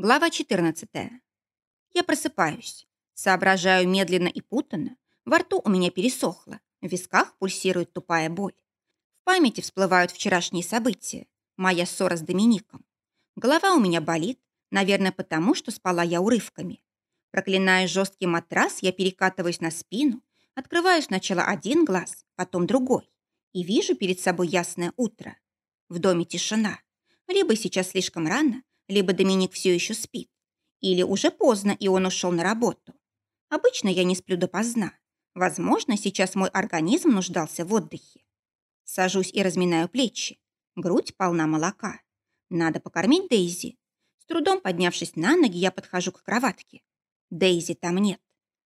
Глава 14. Я просыпаюсь. Соображаю медленно и путанно. Во рту у меня пересохло. В висках пульсирует тупая боль. В памяти всплывают вчерашние события. Моя ссора с Домиником. Голова у меня болит, наверное, потому, что спала я урывками. Проклиная жесткий матрас, я перекатываюсь на спину, открываю сначала один глаз, потом другой. И вижу перед собой ясное утро. В доме тишина. Либо сейчас слишком рано, либо Доминик все еще спит, или уже поздно, и он ушел на работу. Обычно я не сплю допоздна. Возможно, сейчас мой организм нуждался в отдыхе. Сажусь и разминаю плечи. Грудь полна молока. Надо покормить Дейзи. С трудом поднявшись на ноги, я подхожу к кроватке. Дейзи там нет.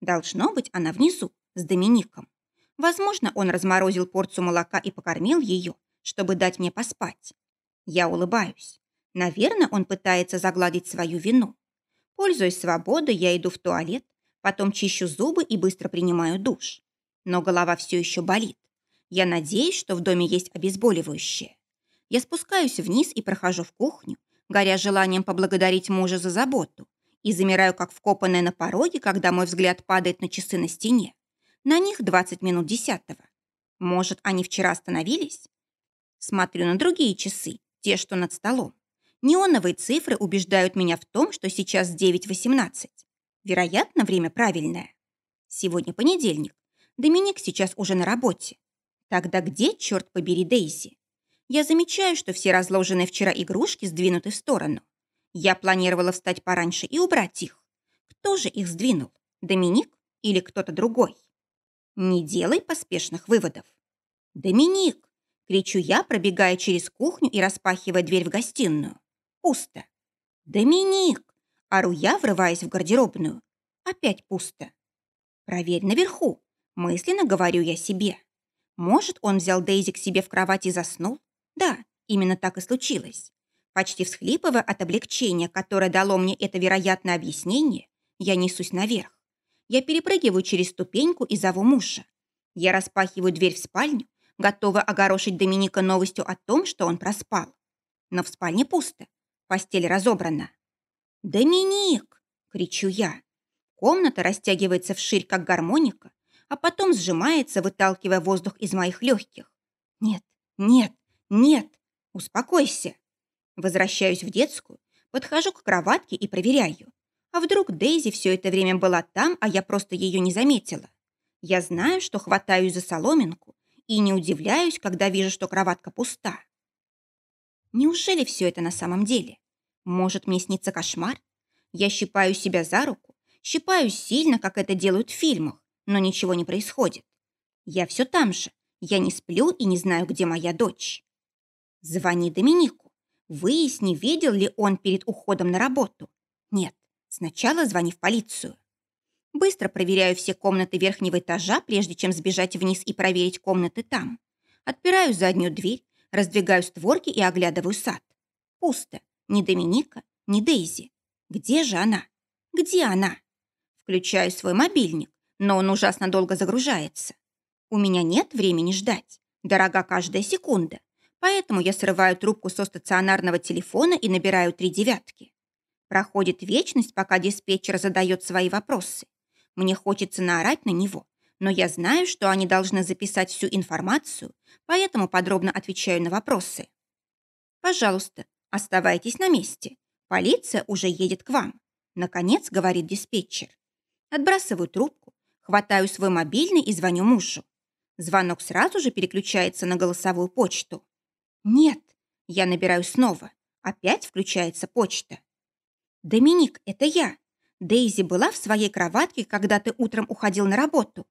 Должно быть, она внизу, с Домиником. Возможно, он разморозил порцию молока и покормил ее, чтобы дать мне поспать. Я улыбаюсь. Наверное, он пытается загладить свою вину. Пользуясь свободой, я иду в туалет, потом чищу зубы и быстро принимаю душ. Но голова все еще болит. Я надеюсь, что в доме есть обезболивающее. Я спускаюсь вниз и прохожу в кухню, горя желанием поблагодарить мужа за заботу, и замираю, как вкопанная на пороге, когда мой взгляд падает на часы на стене. На них 20 минут десятого. Может, они вчера остановились? Смотрю на другие часы, те, что над столом. Неоновые цифры убеждают меня в том, что сейчас 9.18. Вероятно, время правильное. Сегодня понедельник. Доминик сейчас уже на работе. Тогда где, черт побери, Дейзи? Я замечаю, что все разложенные вчера игрушки сдвинуты в сторону. Я планировала встать пораньше и убрать их. Кто же их сдвинул? Доминик или кто-то другой? Не делай поспешных выводов. «Доминик!» — кричу я, пробегая через кухню и распахивая дверь в гостиную. Пусто. «Доминик!» – ору я, врываясь в гардеробную. Опять пусто. «Проверь наверху», – мысленно говорю я себе. Может, он взял Дейзи к себе в кровать и заснул? Да, именно так и случилось. Почти всхлипывая от облегчения, которое дало мне это вероятное объяснение, я несусь наверх. Я перепрыгиваю через ступеньку и зову мужа. Я распахиваю дверь в спальню, готовая огорошить Доминика новостью о том, что он проспал. Но в спальне пусто. Постель разобрана. «Доминик!» — кричу я. Комната растягивается вширь, как гармоника, а потом сжимается, выталкивая воздух из моих легких. «Нет, нет, нет! Успокойся!» Возвращаюсь в детскую, подхожу к кроватке и проверяю. А вдруг Дейзи все это время была там, а я просто ее не заметила? Я знаю, что хватаюсь за соломинку и не удивляюсь, когда вижу, что кроватка пуста. Неужели все это на самом деле? Может, мне снится кошмар? Я щипаю себя за руку, щипаю сильно, как это делают в фильмах, но ничего не происходит. Я все там же. Я не сплю и не знаю, где моя дочь. Звони Доминику. Выясни, видел ли он перед уходом на работу. Нет, сначала звони в полицию. Быстро проверяю все комнаты верхнего этажа, прежде чем сбежать вниз и проверить комнаты там. Отпираю заднюю дверь, Раздвигаю створки и оглядываю сад. Пусто. Ни Доминика, ни Дейзи. Где же она? Где она? Включаю свой мобильник, но он ужасно долго загружается. У меня нет времени ждать. Дорога каждая секунда. Поэтому я срываю трубку со стационарного телефона и набираю три девятки. Проходит вечность, пока диспетчер задает свои вопросы. Мне хочется наорать на него, но я знаю, что они должны записать всю информацию, поэтому подробно отвечаю на вопросы. «Пожалуйста, оставайтесь на месте. Полиция уже едет к вам», — наконец говорит диспетчер. Отбрасываю трубку, хватаю свой мобильный и звоню мужу. Звонок сразу же переключается на голосовую почту. «Нет», — я набираю снова. Опять включается почта. «Доминик, это я. Дейзи была в своей кроватке, когда ты утром уходил на работу.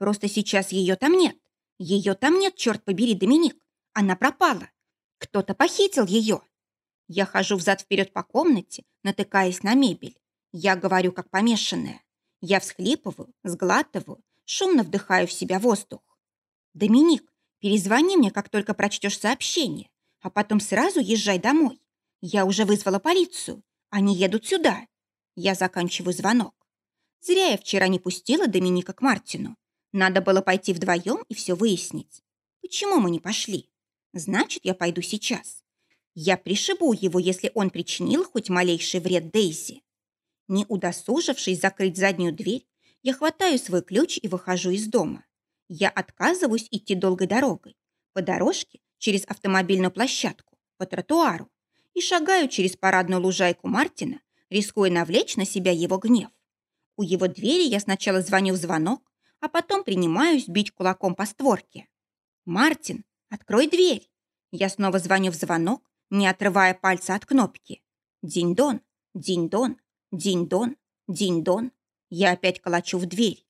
Просто сейчас ее там нет. Ее там нет, черт побери, Доминик. Она пропала. Кто-то похитил ее. Я хожу взад-вперед по комнате, натыкаясь на мебель. Я говорю, как помешанная. Я всхлипываю, сглатываю, шумно вдыхаю в себя воздух. «Доминик, перезвони мне, как только прочтешь сообщение, а потом сразу езжай домой. Я уже вызвала полицию. Они едут сюда». Я заканчиваю звонок. Зря я вчера не пустила Доминика к Мартину. Надо было пойти вдвоем и все выяснить. Почему мы не пошли? Значит, я пойду сейчас. Я пришибу его, если он причинил хоть малейший вред Дейзи. Не удосужившись закрыть заднюю дверь, я хватаю свой ключ и выхожу из дома. Я отказываюсь идти долгой дорогой, по дорожке, через автомобильную площадку, по тротуару и шагаю через парадную лужайку Мартина, рискуя навлечь на себя его гнев. У его двери я сначала звоню в звонок, а потом принимаюсь бить кулаком по створке. «Мартин, открой дверь!» Я снова звоню в звонок, не отрывая пальца от кнопки. Динь-дон, динь-дон, динь-дон, динь-дон. Я опять колочу в дверь.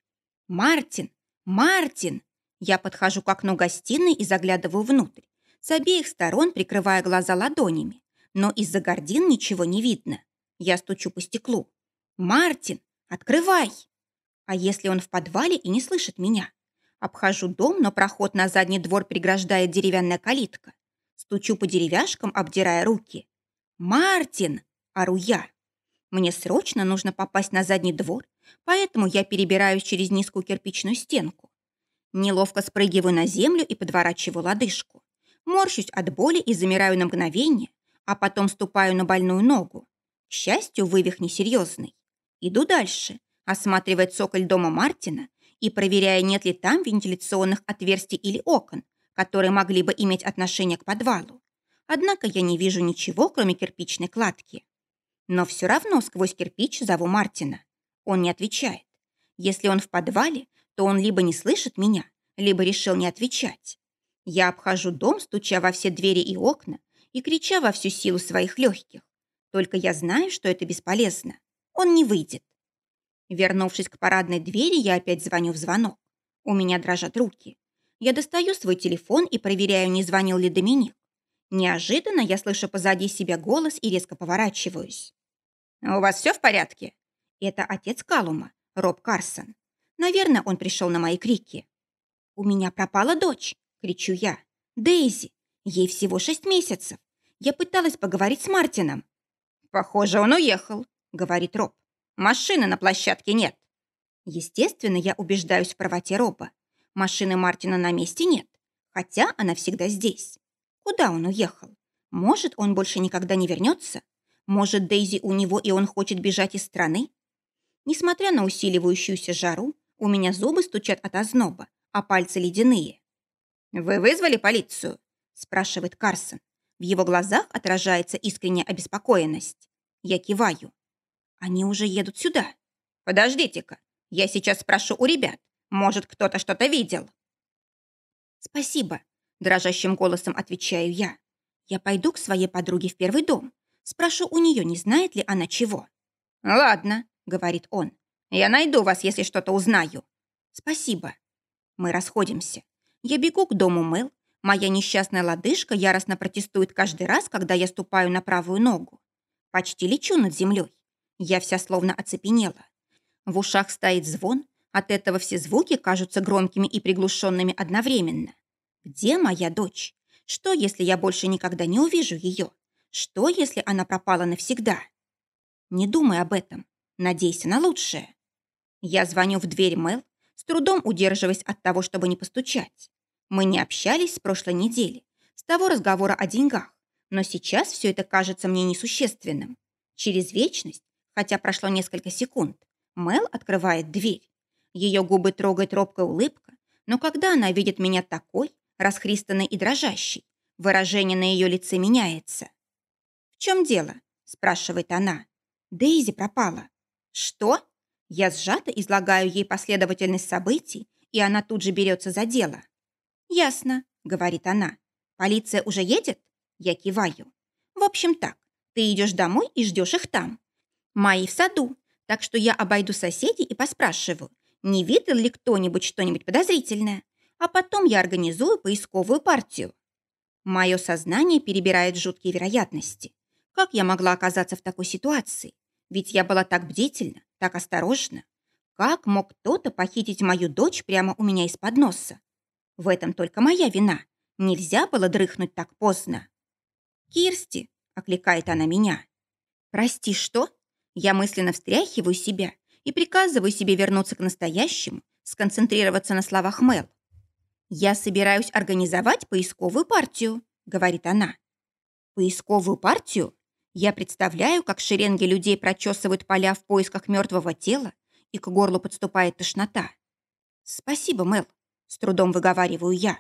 «Мартин! Мартин!» Я подхожу к окну гостиной и заглядываю внутрь, с обеих сторон прикрывая глаза ладонями. Но из-за гордин ничего не видно. Я стучу по стеклу. «Мартин, открывай!» А если он в подвале и не слышит меня? Обхожу дом, но проход на задний двор преграждает деревянная калитка. Стучу по деревяшкам, обдирая руки. «Мартин!» – ору я. Мне срочно нужно попасть на задний двор, поэтому я перебираюсь через низкую кирпичную стенку. Неловко спрыгиваю на землю и подворачиваю лодыжку. Морщусь от боли и замираю на мгновение, а потом ступаю на больную ногу. К счастью, вывих несерьезный. Иду дальше, осматривая цоколь дома Мартина и проверяя, нет ли там вентиляционных отверстий или окон, которые могли бы иметь отношение к подвалу. Однако я не вижу ничего, кроме кирпичной кладки. Но все равно сквозь кирпич зову Мартина. Он не отвечает. Если он в подвале, то он либо не слышит меня, либо решил не отвечать. Я обхожу дом, стуча во все двери и окна и крича во всю силу своих легких. Только я знаю, что это бесполезно. Он не выйдет. Вернувшись к парадной двери, я опять звоню в звонок. У меня дрожат руки. Я достаю свой телефон и проверяю, не звонил ли Доминик. Неожиданно я слышу позади себя голос и резко поворачиваюсь. «У вас все в порядке?» Это отец Калума, Роб Карсон. Наверное, он пришел на мои крики. «У меня пропала дочь!» — кричу я. «Дейзи! Ей всего шесть месяцев. Я пыталась поговорить с Мартином». «Похоже, он уехал», — говорит Роб. «Машины на площадке нет». Естественно, я убеждаюсь в правоте Роба. Машины Мартина на месте нет, хотя она всегда здесь. Куда он уехал? Может, он больше никогда не вернется? Может, Дейзи у него, и он хочет бежать из страны? Несмотря на усиливающуюся жару, у меня зубы стучат от озноба, а пальцы ледяные. «Вы вызвали полицию?» – спрашивает Карсон. В его глазах отражается искренняя обеспокоенность. Я киваю. «Они уже едут сюда». «Подождите-ка, я сейчас спрошу у ребят. Может, кто-то что-то видел?» «Спасибо», — дрожащим голосом отвечаю я. «Я пойду к своей подруге в первый дом. Спрошу у нее, не знает ли она чего». «Ладно», — говорит он. «Я найду вас, если что-то узнаю». «Спасибо». Мы расходимся. Я бегу к дому Мэл. Моя несчастная лодыжка яростно протестует каждый раз, когда я ступаю на правую ногу. Почти лечу над землей. Я вся словно оцепенела. В ушах стоит звон, от этого все звуки кажутся громкими и приглушенными одновременно. Где моя дочь? Что, если я больше никогда не увижу ее? Что, если она пропала навсегда? Не думай об этом. Надейся на лучшее. Я звоню в дверь Мэл, с трудом удерживаясь от того, чтобы не постучать. Мы не общались с прошлой недели, с того разговора о деньгах, но сейчас все это кажется мне несущественным. Через вечность, хотя прошло несколько секунд, Мэл открывает дверь. Ее губы трогает робкая улыбка, но когда она видит меня такой, расхристанной и дрожащей, выражение на ее лице меняется. «В чем дело?» – спрашивает она. «Дейзи пропала». «Что?» Я сжато излагаю ей последовательность событий, и она тут же берется за дело. «Ясно», — говорит она. «Полиция уже едет?» Я киваю. «В общем так, ты идешь домой и ждешь их там. Мои в саду, так что я обойду соседей и поспрашиваю, не видел ли кто-нибудь что-нибудь подозрительное, а потом я организую поисковую партию. Мое сознание перебирает жуткие вероятности. Как я могла оказаться в такой ситуации? Ведь я была так бдительна, так осторожна. Как мог кто-то похитить мою дочь прямо у меня из-под носа? В этом только моя вина. Нельзя было дрыхнуть так поздно. «Кирсти!» — окликает она меня. «Прости, что?» Я мысленно встряхиваю себя и приказываю себе вернуться к настоящему, сконцентрироваться на словах Мел. «Я собираюсь организовать поисковую партию», — говорит она. Поисковую партию? Я представляю, как шеренги людей прочесывают поля в поисках мертвого тела, и к горлу подступает тошнота. Спасибо, Мел. С трудом выговариваю я.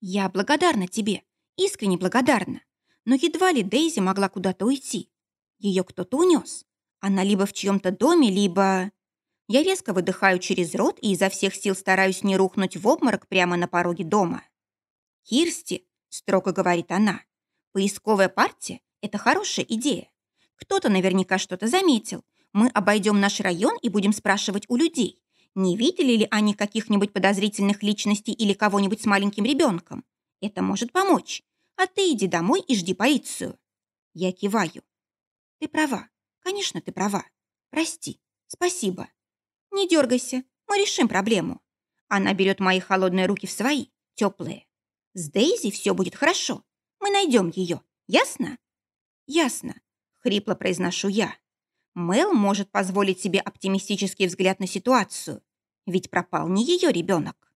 Я благодарна тебе, искренне благодарна. Но едва ли Дейзи могла куда-то уйти. Ее кто-то унес. Она либо в чьем-то доме, либо... Я резко выдыхаю через рот и изо всех сил стараюсь не рухнуть в обморок прямо на пороге дома. «Кирсти», — строго говорит она, — «поисковая партия — это хорошая идея. Кто-то наверняка что-то заметил. Мы обойдем наш район и будем спрашивать у людей, не видели ли они каких-нибудь подозрительных личностей или кого-нибудь с маленьким ребенком. Это может помочь. А ты иди домой и жди полицию». Я киваю. «Ты права. Конечно, ты права. Прости. Спасибо. Не дергайся. Мы решим проблему». Она берет мои холодные руки в свои, теплые. «С Дейзи все будет хорошо. Мы найдем ее. Ясно?» «Ясно», — хрипло произношу я. Мэл может позволить себе оптимистический взгляд на ситуацию, ведь пропал не ее ребенок.